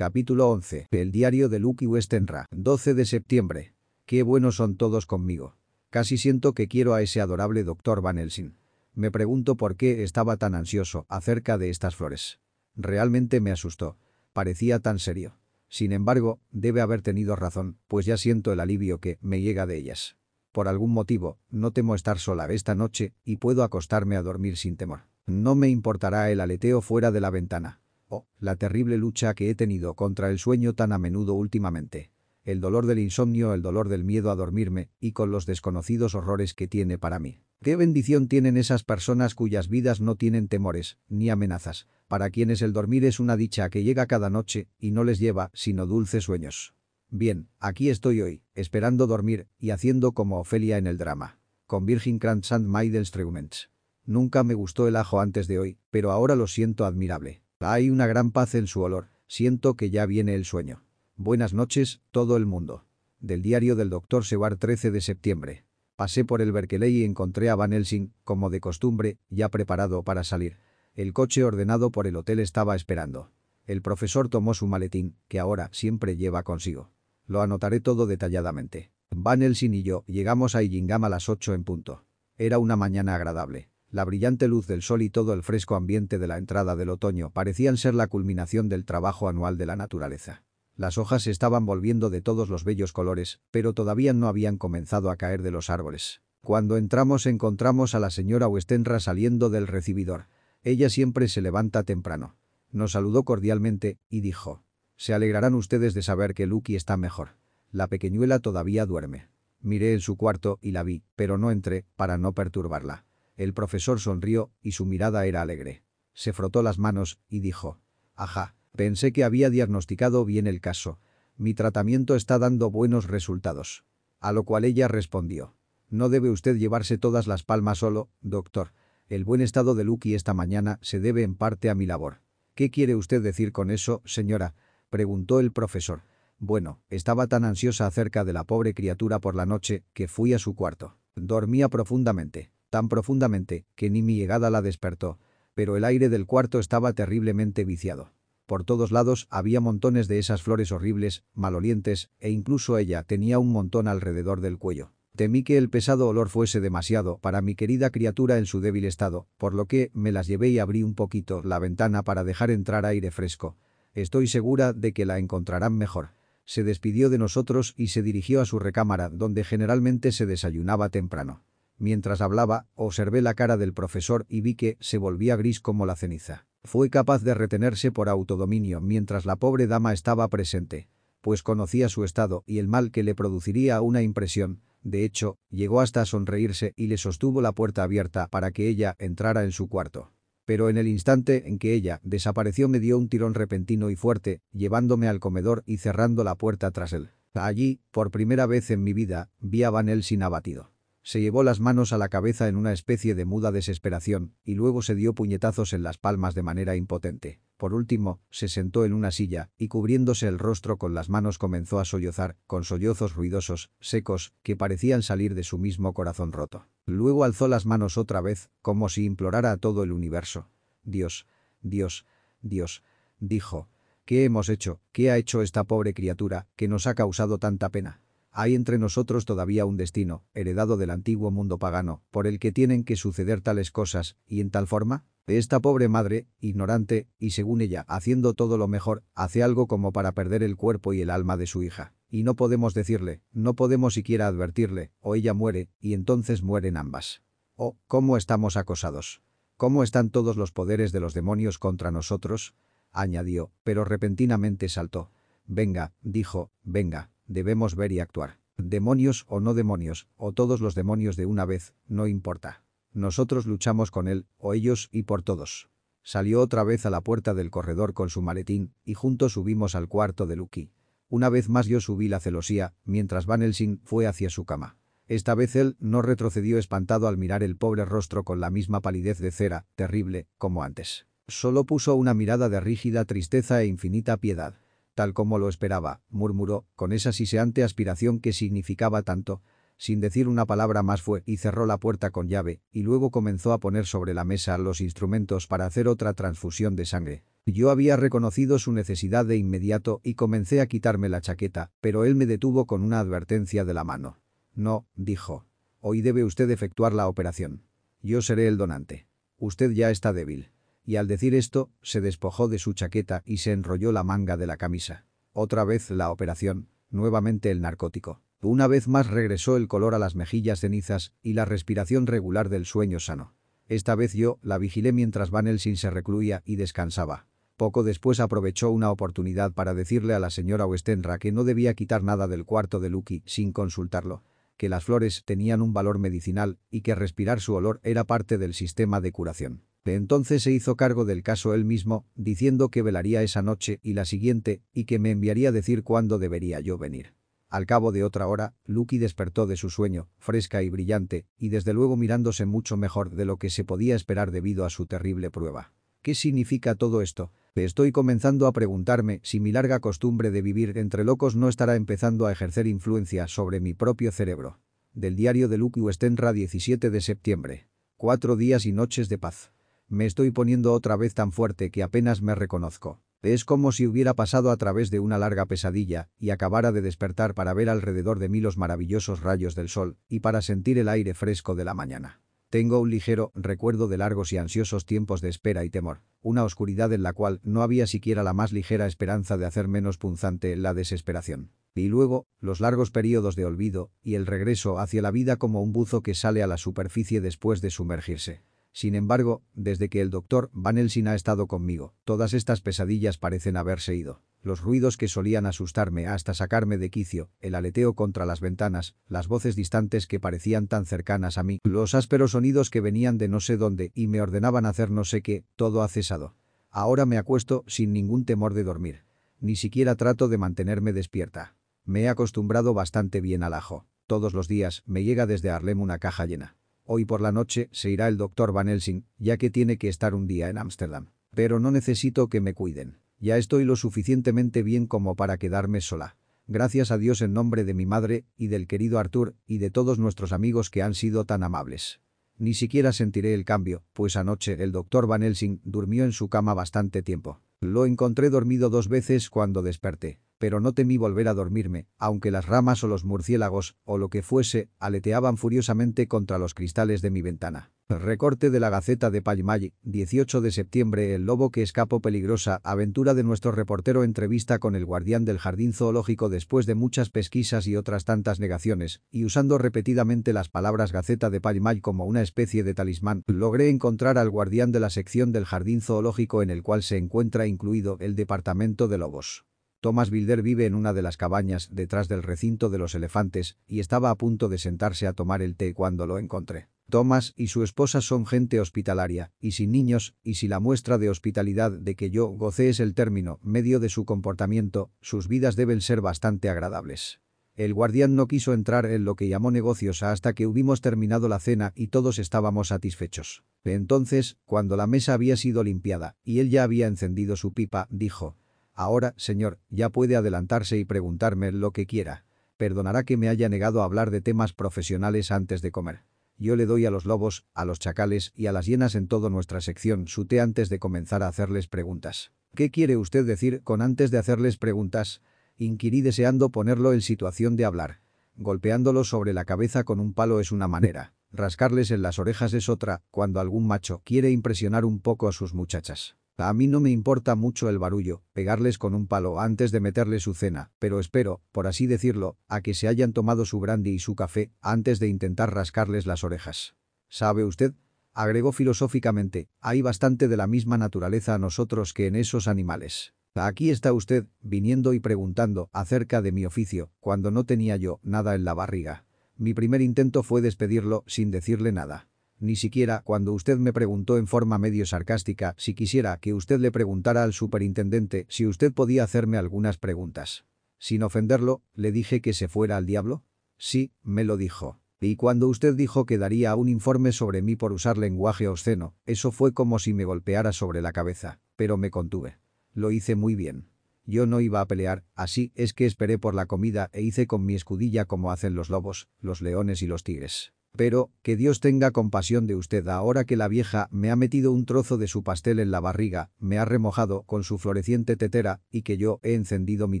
Capítulo 11. El diario de Lucky Westenra. 12 de septiembre. Qué buenos son todos conmigo. Casi siento que quiero a ese adorable doctor Van Helsing. Me pregunto por qué estaba tan ansioso acerca de estas flores. Realmente me asustó. Parecía tan serio. Sin embargo, debe haber tenido razón, pues ya siento el alivio que me llega de ellas. Por algún motivo, no temo estar sola esta noche y puedo acostarme a dormir sin temor. No me importará el aleteo fuera de la ventana. Oh, la terrible lucha que he tenido contra el sueño tan a menudo últimamente. El dolor del insomnio, el dolor del miedo a dormirme, y con los desconocidos horrores que tiene para mí. Qué bendición tienen esas personas cuyas vidas no tienen temores, ni amenazas, para quienes el dormir es una dicha que llega cada noche y no les lleva sino dulces sueños. Bien, aquí estoy hoy, esperando dormir y haciendo como Ofelia en el drama. Con Virgin Krantz and Maidelstruments. Nunca me gustó el ajo antes de hoy, pero ahora lo siento admirable. Hay una gran paz en su olor, siento que ya viene el sueño. Buenas noches, todo el mundo. Del diario del Dr. Seward 13 de septiembre. Pasé por el Berkeley y encontré a Van Helsing, como de costumbre, ya preparado para salir. El coche ordenado por el hotel estaba esperando. El profesor tomó su maletín, que ahora siempre lleva consigo. Lo anotaré todo detalladamente. Van Helsing y yo llegamos a Illingam a las 8 en punto. Era una mañana agradable. La brillante luz del sol y todo el fresco ambiente de la entrada del otoño parecían ser la culminación del trabajo anual de la naturaleza. Las hojas estaban volviendo de todos los bellos colores, pero todavía no habían comenzado a caer de los árboles. Cuando entramos encontramos a la señora Westenra saliendo del recibidor. Ella siempre se levanta temprano. Nos saludó cordialmente y dijo, «Se alegrarán ustedes de saber que Lucky está mejor. La pequeñuela todavía duerme». Miré en su cuarto y la vi, pero no entré, para no perturbarla. El profesor sonrió y su mirada era alegre. Se frotó las manos y dijo, «Ajá, pensé que había diagnosticado bien el caso. Mi tratamiento está dando buenos resultados». A lo cual ella respondió, «No debe usted llevarse todas las palmas solo, doctor. El buen estado de Lucky esta mañana se debe en parte a mi labor». «¿Qué quiere usted decir con eso, señora?» preguntó el profesor. Bueno, estaba tan ansiosa acerca de la pobre criatura por la noche que fui a su cuarto. Dormía profundamente tan profundamente que ni mi llegada la despertó, pero el aire del cuarto estaba terriblemente viciado. Por todos lados había montones de esas flores horribles, malolientes, e incluso ella tenía un montón alrededor del cuello. Temí que el pesado olor fuese demasiado para mi querida criatura en su débil estado, por lo que me las llevé y abrí un poquito la ventana para dejar entrar aire fresco. Estoy segura de que la encontrarán mejor. Se despidió de nosotros y se dirigió a su recámara donde generalmente se desayunaba temprano. Mientras hablaba, observé la cara del profesor y vi que se volvía gris como la ceniza. Fue capaz de retenerse por autodominio mientras la pobre dama estaba presente, pues conocía su estado y el mal que le produciría una impresión. De hecho, llegó hasta a sonreírse y le sostuvo la puerta abierta para que ella entrara en su cuarto. Pero en el instante en que ella desapareció me dio un tirón repentino y fuerte, llevándome al comedor y cerrando la puerta tras él. Allí, por primera vez en mi vida, vi a Van Helsing abatido. Se llevó las manos a la cabeza en una especie de muda desesperación y luego se dio puñetazos en las palmas de manera impotente. Por último, se sentó en una silla y cubriéndose el rostro con las manos comenzó a sollozar, con sollozos ruidosos, secos, que parecían salir de su mismo corazón roto. Luego alzó las manos otra vez, como si implorara a todo el universo. Dios, Dios, Dios, dijo. ¿Qué hemos hecho? ¿Qué ha hecho esta pobre criatura que nos ha causado tanta pena? Hay entre nosotros todavía un destino, heredado del antiguo mundo pagano, por el que tienen que suceder tales cosas, y en tal forma, esta pobre madre, ignorante, y según ella, haciendo todo lo mejor, hace algo como para perder el cuerpo y el alma de su hija. Y no podemos decirle, no podemos siquiera advertirle, o ella muere, y entonces mueren ambas. Oh, ¿cómo estamos acosados? ¿Cómo están todos los poderes de los demonios contra nosotros? añadió, pero repentinamente saltó. Venga, dijo, venga, Debemos ver y actuar. Demonios o no demonios, o todos los demonios de una vez, no importa. Nosotros luchamos con él, o ellos y por todos. Salió otra vez a la puerta del corredor con su maletín, y juntos subimos al cuarto de Lucky. Una vez más yo subí la celosía, mientras Van Helsing fue hacia su cama. Esta vez él no retrocedió espantado al mirar el pobre rostro con la misma palidez de cera, terrible, como antes. Solo puso una mirada de rígida tristeza e infinita piedad tal como lo esperaba, murmuró, con esa siseante aspiración que significaba tanto. Sin decir una palabra más fue y cerró la puerta con llave, y luego comenzó a poner sobre la mesa los instrumentos para hacer otra transfusión de sangre. Yo había reconocido su necesidad de inmediato y comencé a quitarme la chaqueta, pero él me detuvo con una advertencia de la mano. No, dijo. Hoy debe usted efectuar la operación. Yo seré el donante. Usted ya está débil. Y al decir esto, se despojó de su chaqueta y se enrolló la manga de la camisa. Otra vez la operación, nuevamente el narcótico. Una vez más regresó el color a las mejillas cenizas y la respiración regular del sueño sano. Esta vez yo la vigilé mientras Van Helsing se recluía y descansaba. Poco después aprovechó una oportunidad para decirle a la señora Westenra que no debía quitar nada del cuarto de Lucky sin consultarlo, que las flores tenían un valor medicinal y que respirar su olor era parte del sistema de curación. Entonces se hizo cargo del caso él mismo, diciendo que velaría esa noche y la siguiente y que me enviaría a decir cuándo debería yo venir. Al cabo de otra hora, Lucky despertó de su sueño, fresca y brillante, y desde luego mirándose mucho mejor de lo que se podía esperar debido a su terrible prueba. ¿Qué significa todo esto? Estoy comenzando a preguntarme si mi larga costumbre de vivir entre locos no estará empezando a ejercer influencia sobre mi propio cerebro. Del diario de Lucky Westenra 17 de septiembre. Cuatro días y noches de paz. Me estoy poniendo otra vez tan fuerte que apenas me reconozco. Es como si hubiera pasado a través de una larga pesadilla y acabara de despertar para ver alrededor de mí los maravillosos rayos del sol y para sentir el aire fresco de la mañana. Tengo un ligero recuerdo de largos y ansiosos tiempos de espera y temor, una oscuridad en la cual no había siquiera la más ligera esperanza de hacer menos punzante la desesperación. Y luego, los largos periodos de olvido y el regreso hacia la vida como un buzo que sale a la superficie después de sumergirse. Sin embargo, desde que el doctor Van Helsing ha estado conmigo, todas estas pesadillas parecen haberse ido. Los ruidos que solían asustarme hasta sacarme de quicio, el aleteo contra las ventanas, las voces distantes que parecían tan cercanas a mí, los ásperos sonidos que venían de no sé dónde y me ordenaban hacer no sé qué, todo ha cesado. Ahora me acuesto sin ningún temor de dormir. Ni siquiera trato de mantenerme despierta. Me he acostumbrado bastante bien al ajo. Todos los días me llega desde Harlem una caja llena. Hoy por la noche se irá el doctor Van Helsing, ya que tiene que estar un día en Ámsterdam. Pero no necesito que me cuiden. Ya estoy lo suficientemente bien como para quedarme sola. Gracias a Dios en nombre de mi madre y del querido Arthur y de todos nuestros amigos que han sido tan amables. Ni siquiera sentiré el cambio, pues anoche el doctor Van Helsing durmió en su cama bastante tiempo. Lo encontré dormido dos veces cuando desperté pero no temí volver a dormirme, aunque las ramas o los murciélagos, o lo que fuese, aleteaban furiosamente contra los cristales de mi ventana. Recorte de la Gaceta de Palmay, 18 de septiembre El lobo que escapó peligrosa, aventura de nuestro reportero entrevista con el guardián del jardín zoológico después de muchas pesquisas y otras tantas negaciones, y usando repetidamente las palabras Gaceta de Palmay como una especie de talismán, logré encontrar al guardián de la sección del jardín zoológico en el cual se encuentra incluido el departamento de lobos. Thomas Bilder vive en una de las cabañas detrás del recinto de los elefantes y estaba a punto de sentarse a tomar el té cuando lo encontré. Thomas y su esposa son gente hospitalaria, y sin niños, y si la muestra de hospitalidad de que yo gocé es el término medio de su comportamiento, sus vidas deben ser bastante agradables. El guardián no quiso entrar en lo que llamó negocios hasta que hubimos terminado la cena y todos estábamos satisfechos. Entonces, cuando la mesa había sido limpiada y él ya había encendido su pipa, dijo, Ahora, señor, ya puede adelantarse y preguntarme lo que quiera. Perdonará que me haya negado a hablar de temas profesionales antes de comer. Yo le doy a los lobos, a los chacales y a las hienas en toda nuestra sección su té antes de comenzar a hacerles preguntas. ¿Qué quiere usted decir con antes de hacerles preguntas? Inquirí deseando ponerlo en situación de hablar. Golpeándolo sobre la cabeza con un palo es una manera. Rascarles en las orejas es otra, cuando algún macho quiere impresionar un poco a sus muchachas. A mí no me importa mucho el barullo, pegarles con un palo antes de meterles su cena, pero espero, por así decirlo, a que se hayan tomado su brandy y su café antes de intentar rascarles las orejas. ¿Sabe usted? Agregó filosóficamente, hay bastante de la misma naturaleza a nosotros que en esos animales. Aquí está usted, viniendo y preguntando acerca de mi oficio, cuando no tenía yo nada en la barriga. Mi primer intento fue despedirlo sin decirle nada. Ni siquiera cuando usted me preguntó en forma medio sarcástica si quisiera que usted le preguntara al superintendente si usted podía hacerme algunas preguntas. Sin ofenderlo, le dije que se fuera al diablo. Sí, me lo dijo. Y cuando usted dijo que daría un informe sobre mí por usar lenguaje obsceno, eso fue como si me golpeara sobre la cabeza, pero me contuve. Lo hice muy bien. Yo no iba a pelear, así es que esperé por la comida e hice con mi escudilla como hacen los lobos, los leones y los tigres. Pero, que Dios tenga compasión de usted ahora que la vieja me ha metido un trozo de su pastel en la barriga, me ha remojado con su floreciente tetera y que yo he encendido mi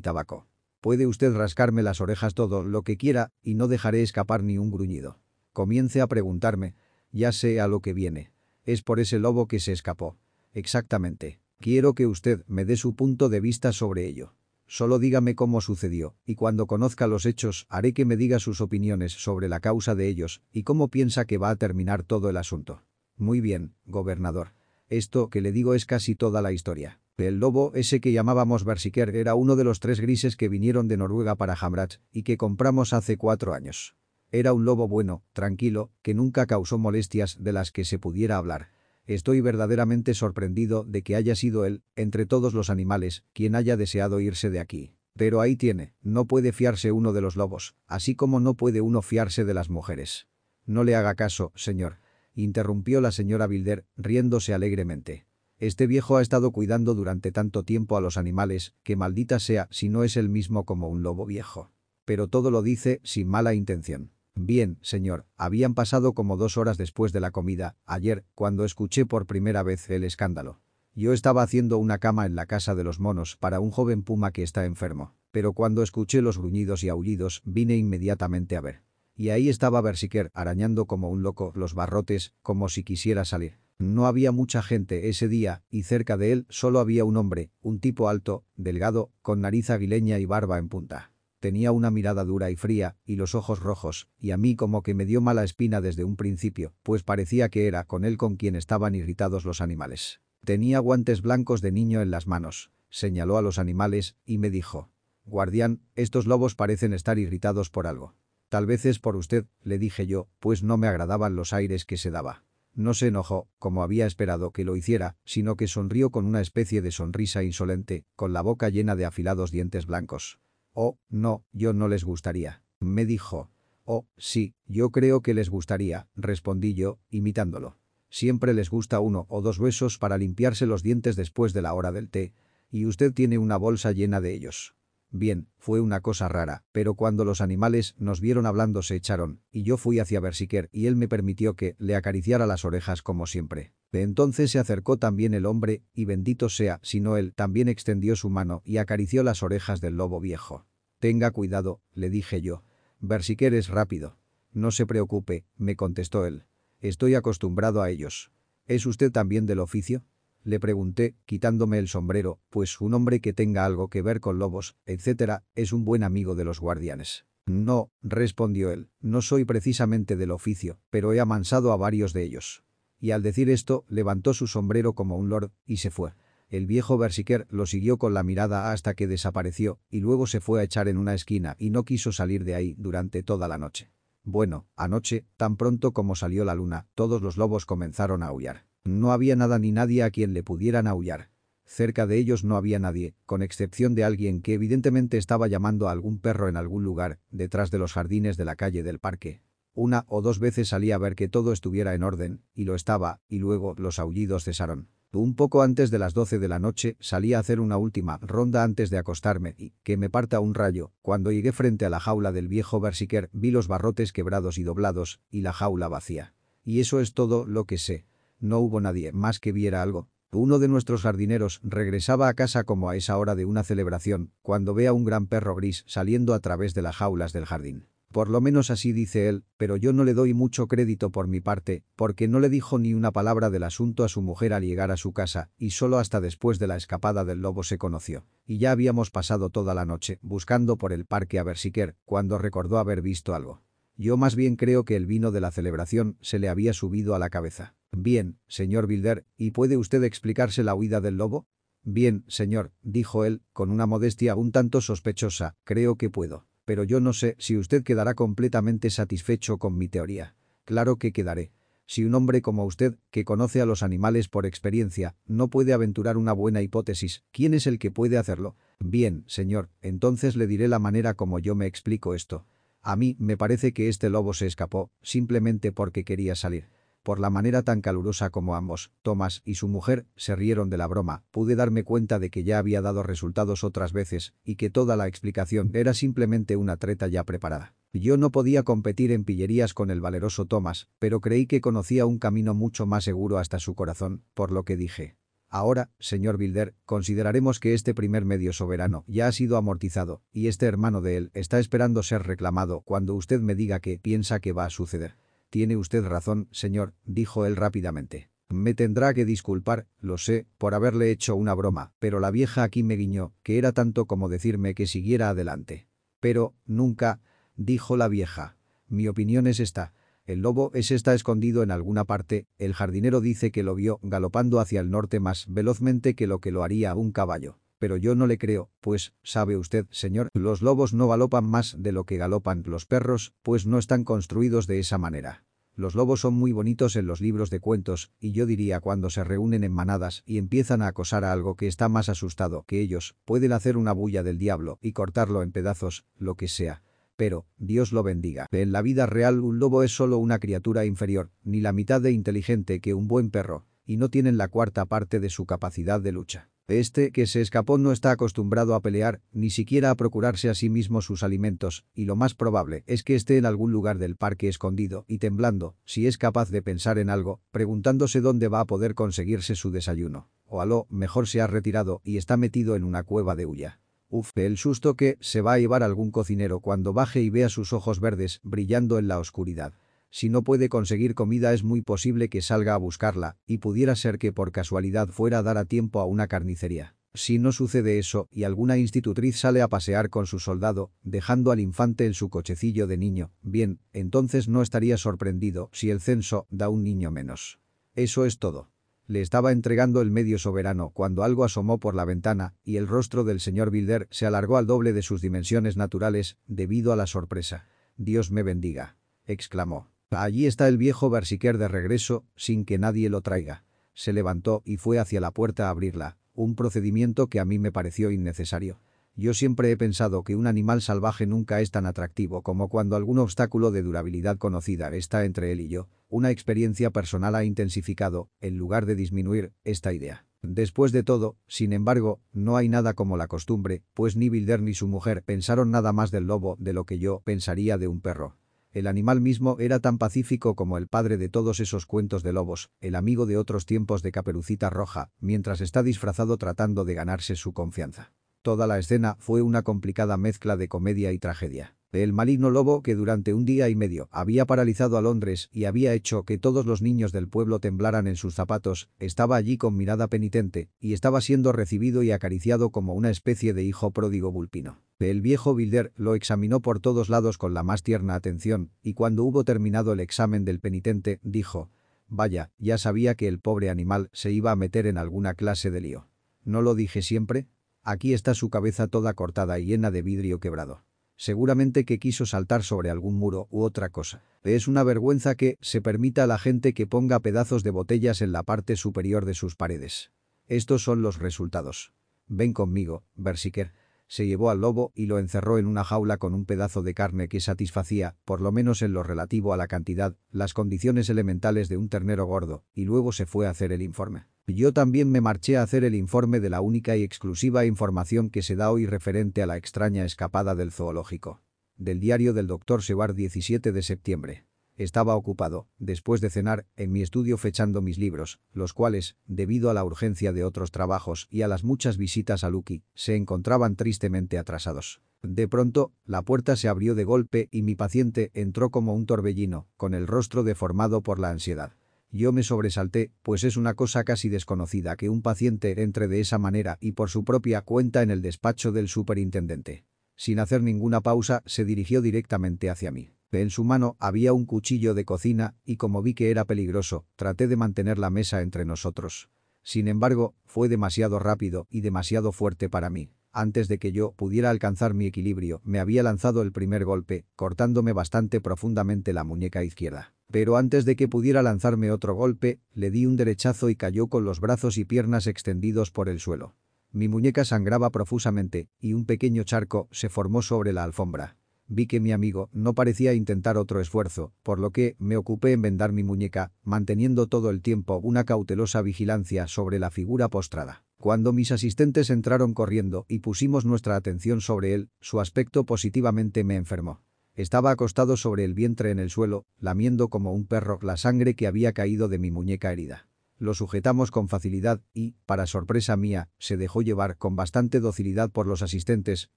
tabaco. Puede usted rascarme las orejas todo lo que quiera y no dejaré escapar ni un gruñido. Comience a preguntarme, ya sé a lo que viene. Es por ese lobo que se escapó. Exactamente. Quiero que usted me dé su punto de vista sobre ello. Solo dígame cómo sucedió, y cuando conozca los hechos haré que me diga sus opiniones sobre la causa de ellos y cómo piensa que va a terminar todo el asunto. Muy bien, gobernador. Esto que le digo es casi toda la historia. El lobo ese que llamábamos Bersiker era uno de los tres grises que vinieron de Noruega para Hamrat y que compramos hace cuatro años. Era un lobo bueno, tranquilo, que nunca causó molestias de las que se pudiera hablar Estoy verdaderamente sorprendido de que haya sido él, entre todos los animales, quien haya deseado irse de aquí. Pero ahí tiene, no puede fiarse uno de los lobos, así como no puede uno fiarse de las mujeres. No le haga caso, señor. Interrumpió la señora Bilder, riéndose alegremente. Este viejo ha estado cuidando durante tanto tiempo a los animales, que maldita sea si no es el mismo como un lobo viejo. Pero todo lo dice sin mala intención. Bien, señor, habían pasado como dos horas después de la comida, ayer, cuando escuché por primera vez el escándalo. Yo estaba haciendo una cama en la casa de los monos para un joven puma que está enfermo, pero cuando escuché los gruñidos y aullidos vine inmediatamente a ver. Y ahí estaba Bersiker arañando como un loco los barrotes, como si quisiera salir. No había mucha gente ese día, y cerca de él solo había un hombre, un tipo alto, delgado, con nariz aguileña y barba en punta. Tenía una mirada dura y fría, y los ojos rojos, y a mí como que me dio mala espina desde un principio, pues parecía que era con él con quien estaban irritados los animales. Tenía guantes blancos de niño en las manos, señaló a los animales, y me dijo. Guardián, estos lobos parecen estar irritados por algo. Tal vez es por usted, le dije yo, pues no me agradaban los aires que se daba. No se enojó, como había esperado que lo hiciera, sino que sonrió con una especie de sonrisa insolente, con la boca llena de afilados dientes blancos. Oh, no, yo no les gustaría. Me dijo. Oh, sí, yo creo que les gustaría, respondí yo, imitándolo. Siempre les gusta uno o dos huesos para limpiarse los dientes después de la hora del té, y usted tiene una bolsa llena de ellos. Bien, fue una cosa rara, pero cuando los animales nos vieron hablando se echaron, y yo fui hacia Bersiker y él me permitió que le acariciara las orejas como siempre. De entonces se acercó también el hombre, y bendito sea, sino él también extendió su mano y acarició las orejas del lobo viejo. Tenga cuidado, le dije yo. Bersiker es rápido. No se preocupe, me contestó él. Estoy acostumbrado a ellos. ¿Es usted también del oficio? Le pregunté, quitándome el sombrero, pues un hombre que tenga algo que ver con lobos, etc., es un buen amigo de los guardianes. No, respondió él, no soy precisamente del oficio, pero he amansado a varios de ellos y al decir esto levantó su sombrero como un lord y se fue. El viejo Bersiker lo siguió con la mirada hasta que desapareció y luego se fue a echar en una esquina y no quiso salir de ahí durante toda la noche. Bueno, anoche, tan pronto como salió la luna, todos los lobos comenzaron a aullar. No había nada ni nadie a quien le pudieran aullar. Cerca de ellos no había nadie, con excepción de alguien que evidentemente estaba llamando a algún perro en algún lugar, detrás de los jardines de la calle del parque. Una o dos veces salí a ver que todo estuviera en orden, y lo estaba, y luego los aullidos cesaron. Un poco antes de las doce de la noche salí a hacer una última ronda antes de acostarme y, que me parta un rayo, cuando llegué frente a la jaula del viejo Bersiker vi los barrotes quebrados y doblados, y la jaula vacía. Y eso es todo lo que sé. No hubo nadie más que viera algo. Uno de nuestros jardineros regresaba a casa como a esa hora de una celebración, cuando ve a un gran perro gris saliendo a través de las jaulas del jardín. Por lo menos así dice él, pero yo no le doy mucho crédito por mi parte, porque no le dijo ni una palabra del asunto a su mujer al llegar a su casa, y solo hasta después de la escapada del lobo se conoció. Y ya habíamos pasado toda la noche, buscando por el parque a Bersiker, cuando recordó haber visto algo. Yo más bien creo que el vino de la celebración se le había subido a la cabeza. Bien, señor Bilder, ¿y puede usted explicarse la huida del lobo? Bien, señor, dijo él, con una modestia un tanto sospechosa, creo que puedo pero yo no sé si usted quedará completamente satisfecho con mi teoría. Claro que quedaré. Si un hombre como usted, que conoce a los animales por experiencia, no puede aventurar una buena hipótesis, ¿quién es el que puede hacerlo? Bien, señor, entonces le diré la manera como yo me explico esto. A mí me parece que este lobo se escapó, simplemente porque quería salir. Por la manera tan calurosa como ambos, Thomas y su mujer, se rieron de la broma, pude darme cuenta de que ya había dado resultados otras veces y que toda la explicación era simplemente una treta ya preparada. Yo no podía competir en pillerías con el valeroso Thomas, pero creí que conocía un camino mucho más seguro hasta su corazón, por lo que dije. Ahora, señor Bilder, consideraremos que este primer medio soberano ya ha sido amortizado, y este hermano de él está esperando ser reclamado cuando usted me diga que piensa que va a suceder. Tiene usted razón, señor, dijo él rápidamente. Me tendrá que disculpar, lo sé, por haberle hecho una broma, pero la vieja aquí me guiñó, que era tanto como decirme que siguiera adelante. Pero, nunca, dijo la vieja. Mi opinión es esta. El lobo es está escondido en alguna parte, el jardinero dice que lo vio galopando hacia el norte más velozmente que lo que lo haría un caballo. Pero yo no le creo, pues, sabe usted, señor, los lobos no galopan más de lo que galopan los perros, pues no están construidos de esa manera. Los lobos son muy bonitos en los libros de cuentos, y yo diría cuando se reúnen en manadas y empiezan a acosar a algo que está más asustado que ellos, pueden hacer una bulla del diablo y cortarlo en pedazos, lo que sea. Pero, Dios lo bendiga. En la vida real un lobo es solo una criatura inferior, ni la mitad de inteligente que un buen perro, y no tienen la cuarta parte de su capacidad de lucha. Este que se escapó no está acostumbrado a pelear, ni siquiera a procurarse a sí mismo sus alimentos, y lo más probable es que esté en algún lugar del parque escondido y temblando, si es capaz de pensar en algo, preguntándose dónde va a poder conseguirse su desayuno. O a lo mejor se ha retirado y está metido en una cueva de huya. Uf, el susto que se va a llevar algún cocinero cuando baje y vea sus ojos verdes brillando en la oscuridad. Si no puede conseguir comida es muy posible que salga a buscarla, y pudiera ser que por casualidad fuera a dar a tiempo a una carnicería. Si no sucede eso y alguna institutriz sale a pasear con su soldado, dejando al infante en su cochecillo de niño, bien, entonces no estaría sorprendido si el censo da un niño menos. Eso es todo. Le estaba entregando el medio soberano cuando algo asomó por la ventana y el rostro del señor Bilder se alargó al doble de sus dimensiones naturales debido a la sorpresa. «Dios me bendiga», exclamó. Allí está el viejo bersiquer de regreso, sin que nadie lo traiga. Se levantó y fue hacia la puerta a abrirla, un procedimiento que a mí me pareció innecesario. Yo siempre he pensado que un animal salvaje nunca es tan atractivo como cuando algún obstáculo de durabilidad conocida está entre él y yo. Una experiencia personal ha intensificado, en lugar de disminuir, esta idea. Después de todo, sin embargo, no hay nada como la costumbre, pues ni Bilder ni su mujer pensaron nada más del lobo de lo que yo pensaría de un perro. El animal mismo era tan pacífico como el padre de todos esos cuentos de lobos, el amigo de otros tiempos de Caperucita Roja, mientras está disfrazado tratando de ganarse su confianza. Toda la escena fue una complicada mezcla de comedia y tragedia. El maligno lobo que durante un día y medio había paralizado a Londres y había hecho que todos los niños del pueblo temblaran en sus zapatos, estaba allí con mirada penitente y estaba siendo recibido y acariciado como una especie de hijo pródigo vulpino. El viejo Bilder lo examinó por todos lados con la más tierna atención y cuando hubo terminado el examen del penitente, dijo, «Vaya, ya sabía que el pobre animal se iba a meter en alguna clase de lío. ¿No lo dije siempre? Aquí está su cabeza toda cortada y llena de vidrio quebrado». Seguramente que quiso saltar sobre algún muro u otra cosa. Es una vergüenza que se permita a la gente que ponga pedazos de botellas en la parte superior de sus paredes. Estos son los resultados. Ven conmigo, Bersiker. Se llevó al lobo y lo encerró en una jaula con un pedazo de carne que satisfacía, por lo menos en lo relativo a la cantidad, las condiciones elementales de un ternero gordo, y luego se fue a hacer el informe. Yo también me marché a hacer el informe de la única y exclusiva información que se da hoy referente a la extraña escapada del zoológico. Del diario del Dr. Seward 17 de septiembre. Estaba ocupado, después de cenar, en mi estudio fechando mis libros, los cuales, debido a la urgencia de otros trabajos y a las muchas visitas a Lucky, se encontraban tristemente atrasados. De pronto, la puerta se abrió de golpe y mi paciente entró como un torbellino, con el rostro deformado por la ansiedad. Yo me sobresalté, pues es una cosa casi desconocida que un paciente entre de esa manera y por su propia cuenta en el despacho del superintendente. Sin hacer ninguna pausa, se dirigió directamente hacia mí. En su mano había un cuchillo de cocina y como vi que era peligroso, traté de mantener la mesa entre nosotros. Sin embargo, fue demasiado rápido y demasiado fuerte para mí. Antes de que yo pudiera alcanzar mi equilibrio, me había lanzado el primer golpe, cortándome bastante profundamente la muñeca izquierda. Pero antes de que pudiera lanzarme otro golpe, le di un derechazo y cayó con los brazos y piernas extendidos por el suelo. Mi muñeca sangraba profusamente, y un pequeño charco se formó sobre la alfombra. Vi que mi amigo no parecía intentar otro esfuerzo, por lo que me ocupé en vendar mi muñeca, manteniendo todo el tiempo una cautelosa vigilancia sobre la figura postrada. Cuando mis asistentes entraron corriendo y pusimos nuestra atención sobre él, su aspecto positivamente me enfermó. Estaba acostado sobre el vientre en el suelo, lamiendo como un perro la sangre que había caído de mi muñeca herida. Lo sujetamos con facilidad y, para sorpresa mía, se dejó llevar con bastante docilidad por los asistentes,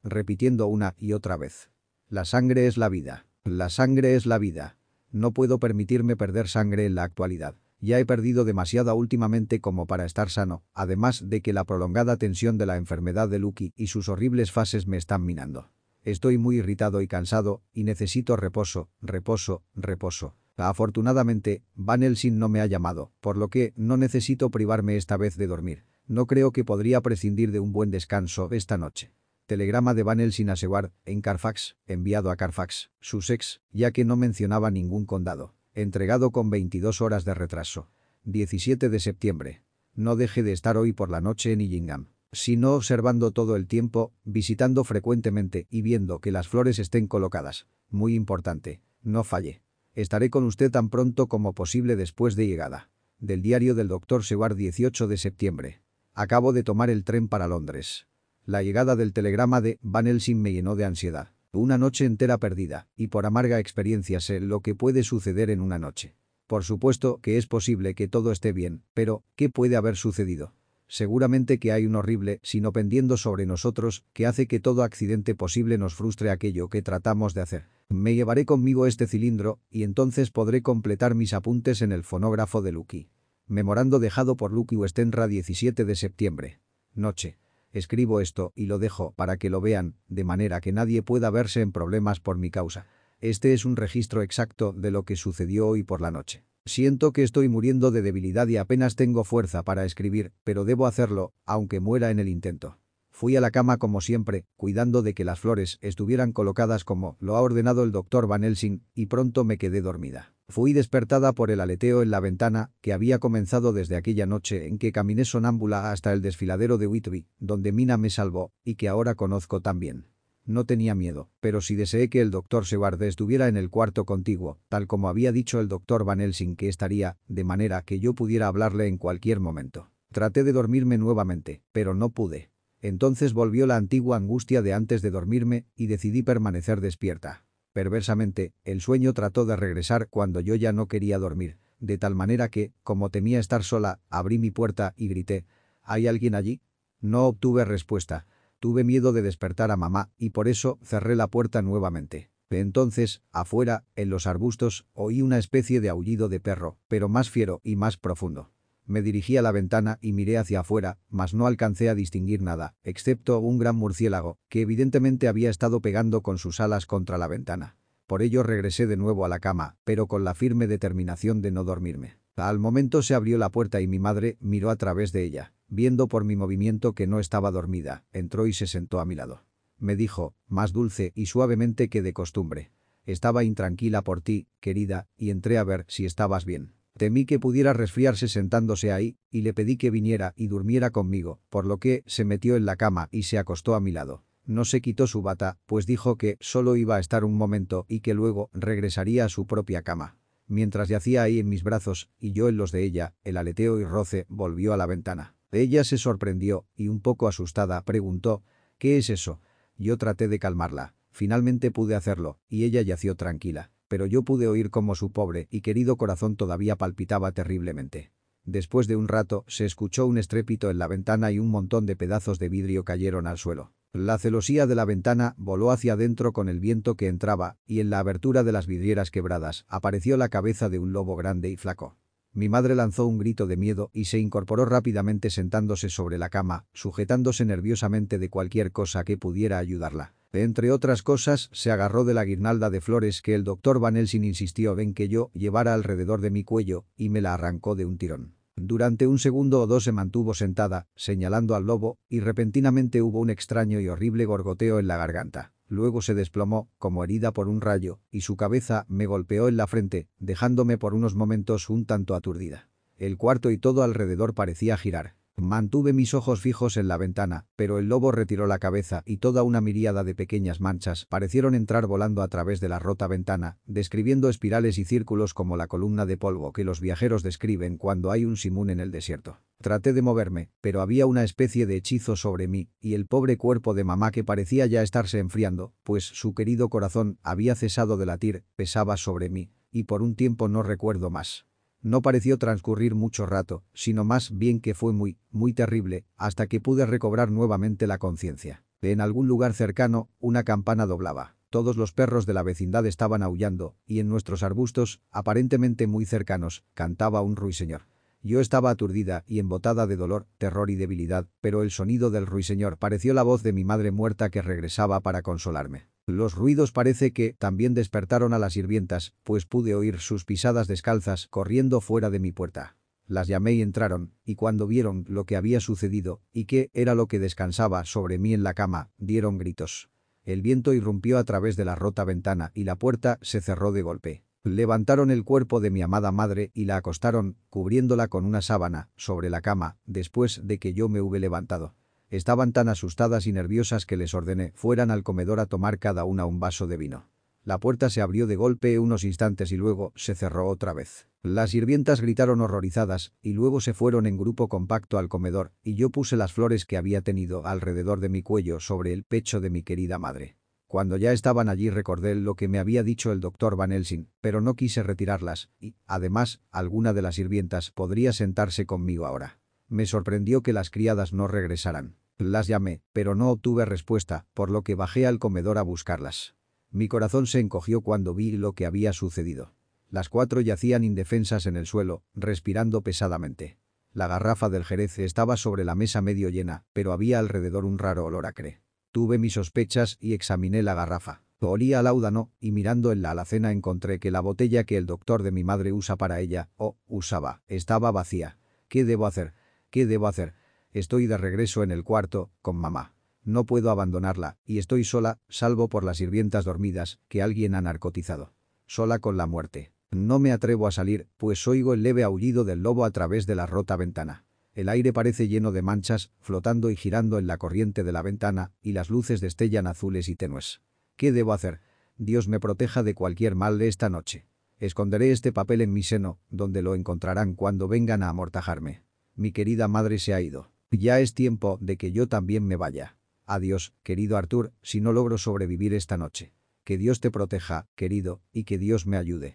repitiendo una y otra vez. La sangre es la vida. La sangre es la vida. No puedo permitirme perder sangre en la actualidad. Ya he perdido demasiada últimamente como para estar sano, además de que la prolongada tensión de la enfermedad de Lucky y sus horribles fases me están minando. Estoy muy irritado y cansado, y necesito reposo, reposo, reposo. Afortunadamente, Van Helsing no me ha llamado, por lo que no necesito privarme esta vez de dormir. No creo que podría prescindir de un buen descanso esta noche. Telegrama de Van Helsing a Seward, en Carfax, enviado a Carfax, Sussex, ya que no mencionaba ningún condado. Entregado con 22 horas de retraso. 17 de septiembre. No deje de estar hoy por la noche en Illingham sino observando todo el tiempo, visitando frecuentemente y viendo que las flores estén colocadas. Muy importante. No falle. Estaré con usted tan pronto como posible después de llegada. Del diario del Dr. Seward 18 de septiembre. Acabo de tomar el tren para Londres. La llegada del telegrama de Van Helsing me llenó de ansiedad. Una noche entera perdida, y por amarga experiencia sé lo que puede suceder en una noche. Por supuesto que es posible que todo esté bien, pero, ¿qué puede haber sucedido? Seguramente que hay un horrible, sino pendiendo sobre nosotros, que hace que todo accidente posible nos frustre aquello que tratamos de hacer. Me llevaré conmigo este cilindro, y entonces podré completar mis apuntes en el fonógrafo de Lucky. Memorando dejado por Lucky Westenra 17 de septiembre. Noche. Escribo esto y lo dejo para que lo vean, de manera que nadie pueda verse en problemas por mi causa. Este es un registro exacto de lo que sucedió hoy por la noche. Siento que estoy muriendo de debilidad y apenas tengo fuerza para escribir, pero debo hacerlo, aunque muera en el intento. Fui a la cama como siempre, cuidando de que las flores estuvieran colocadas como lo ha ordenado el doctor Van Helsing, y pronto me quedé dormida. Fui despertada por el aleteo en la ventana, que había comenzado desde aquella noche en que caminé sonámbula hasta el desfiladero de Whitby, donde Mina me salvó, y que ahora conozco tan bien. No tenía miedo, pero si deseé que el doctor Seward estuviera en el cuarto contiguo, tal como había dicho el doctor Van Helsing que estaría, de manera que yo pudiera hablarle en cualquier momento. Traté de dormirme nuevamente, pero no pude. Entonces volvió la antigua angustia de antes de dormirme y decidí permanecer despierta. Perversamente, el sueño trató de regresar cuando yo ya no quería dormir, de tal manera que, como temía estar sola, abrí mi puerta y grité, ¿hay alguien allí? No obtuve respuesta, Tuve miedo de despertar a mamá y por eso cerré la puerta nuevamente. Entonces, afuera, en los arbustos, oí una especie de aullido de perro, pero más fiero y más profundo. Me dirigí a la ventana y miré hacia afuera, mas no alcancé a distinguir nada, excepto un gran murciélago, que evidentemente había estado pegando con sus alas contra la ventana. Por ello regresé de nuevo a la cama, pero con la firme determinación de no dormirme. Al momento se abrió la puerta y mi madre miró a través de ella. Viendo por mi movimiento que no estaba dormida, entró y se sentó a mi lado. Me dijo, más dulce y suavemente que de costumbre. Estaba intranquila por ti, querida, y entré a ver si estabas bien. Temí que pudiera resfriarse sentándose ahí, y le pedí que viniera y durmiera conmigo, por lo que se metió en la cama y se acostó a mi lado. No se quitó su bata, pues dijo que solo iba a estar un momento y que luego regresaría a su propia cama. Mientras yacía ahí en mis brazos y yo en los de ella, el aleteo y roce volvió a la ventana. Ella se sorprendió y un poco asustada preguntó, ¿qué es eso? Yo traté de calmarla. Finalmente pude hacerlo, y ella yació tranquila. Pero yo pude oír cómo su pobre y querido corazón todavía palpitaba terriblemente. Después de un rato, se escuchó un estrépito en la ventana y un montón de pedazos de vidrio cayeron al suelo. La celosía de la ventana voló hacia adentro con el viento que entraba, y en la abertura de las vidrieras quebradas apareció la cabeza de un lobo grande y flaco. Mi madre lanzó un grito de miedo y se incorporó rápidamente sentándose sobre la cama, sujetándose nerviosamente de cualquier cosa que pudiera ayudarla. Entre otras cosas, se agarró de la guirnalda de flores que el doctor Van Helsing insistió en que yo llevara alrededor de mi cuello y me la arrancó de un tirón. Durante un segundo o dos se mantuvo sentada, señalando al lobo, y repentinamente hubo un extraño y horrible gorgoteo en la garganta. Luego se desplomó, como herida por un rayo, y su cabeza me golpeó en la frente, dejándome por unos momentos un tanto aturdida. El cuarto y todo alrededor parecía girar. Mantuve mis ojos fijos en la ventana, pero el lobo retiró la cabeza y toda una miríada de pequeñas manchas parecieron entrar volando a través de la rota ventana, describiendo espirales y círculos como la columna de polvo que los viajeros describen cuando hay un simún en el desierto. Traté de moverme, pero había una especie de hechizo sobre mí, y el pobre cuerpo de mamá que parecía ya estarse enfriando, pues su querido corazón había cesado de latir, pesaba sobre mí, y por un tiempo no recuerdo más. No pareció transcurrir mucho rato, sino más bien que fue muy, muy terrible, hasta que pude recobrar nuevamente la conciencia. En algún lugar cercano, una campana doblaba. Todos los perros de la vecindad estaban aullando, y en nuestros arbustos, aparentemente muy cercanos, cantaba un ruiseñor. Yo estaba aturdida y embotada de dolor, terror y debilidad, pero el sonido del ruiseñor pareció la voz de mi madre muerta que regresaba para consolarme. Los ruidos parece que también despertaron a las sirvientas, pues pude oír sus pisadas descalzas corriendo fuera de mi puerta. Las llamé y entraron, y cuando vieron lo que había sucedido, y que era lo que descansaba sobre mí en la cama, dieron gritos. El viento irrumpió a través de la rota ventana y la puerta se cerró de golpe. Levantaron el cuerpo de mi amada madre y la acostaron, cubriéndola con una sábana, sobre la cama, después de que yo me hube levantado. Estaban tan asustadas y nerviosas que les ordené fueran al comedor a tomar cada una un vaso de vino. La puerta se abrió de golpe unos instantes y luego se cerró otra vez. Las sirvientas gritaron horrorizadas y luego se fueron en grupo compacto al comedor y yo puse las flores que había tenido alrededor de mi cuello sobre el pecho de mi querida madre. Cuando ya estaban allí recordé lo que me había dicho el doctor Van Helsing, pero no quise retirarlas y, además, alguna de las sirvientas podría sentarse conmigo ahora. Me sorprendió que las criadas no regresaran. Las llamé, pero no obtuve respuesta, por lo que bajé al comedor a buscarlas. Mi corazón se encogió cuando vi lo que había sucedido. Las cuatro yacían indefensas en el suelo, respirando pesadamente. La garrafa del jerez estaba sobre la mesa medio llena, pero había alrededor un raro olor acre. Tuve mis sospechas y examiné la garrafa. Olía a láudano, y mirando en la alacena encontré que la botella que el doctor de mi madre usa para ella, o usaba, estaba vacía. ¿Qué debo hacer? ¿Qué debo hacer? Estoy de regreso en el cuarto, con mamá. No puedo abandonarla, y estoy sola, salvo por las sirvientas dormidas, que alguien ha narcotizado. Sola con la muerte. No me atrevo a salir, pues oigo el leve aullido del lobo a través de la rota ventana. El aire parece lleno de manchas, flotando y girando en la corriente de la ventana, y las luces destellan azules y tenues. ¿Qué debo hacer? Dios me proteja de cualquier mal de esta noche. Esconderé este papel en mi seno, donde lo encontrarán cuando vengan a amortajarme. Mi querida madre se ha ido. Ya es tiempo de que yo también me vaya. Adiós, querido Artur, si no logro sobrevivir esta noche. Que Dios te proteja, querido, y que Dios me ayude.